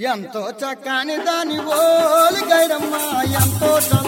ఎంతో చక్కని దాని ఓలి గైరమ్మ ఎంతో చల్లని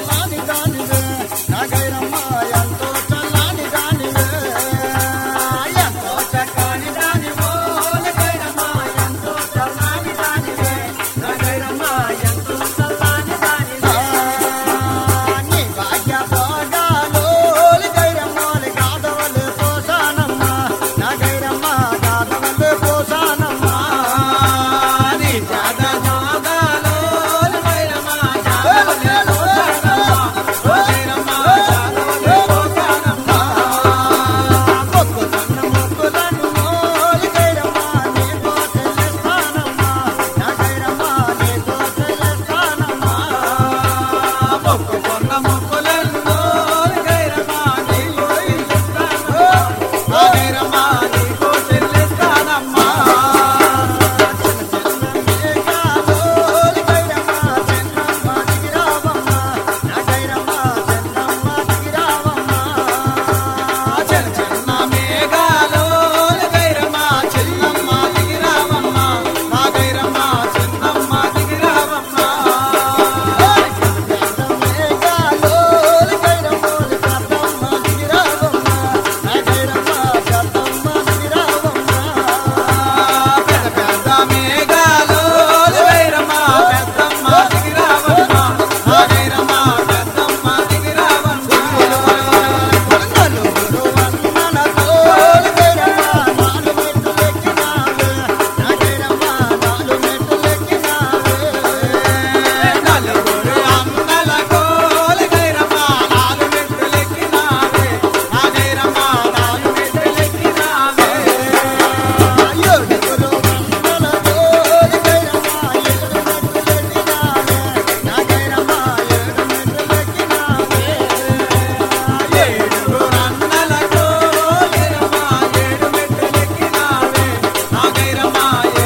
ಮಾಯ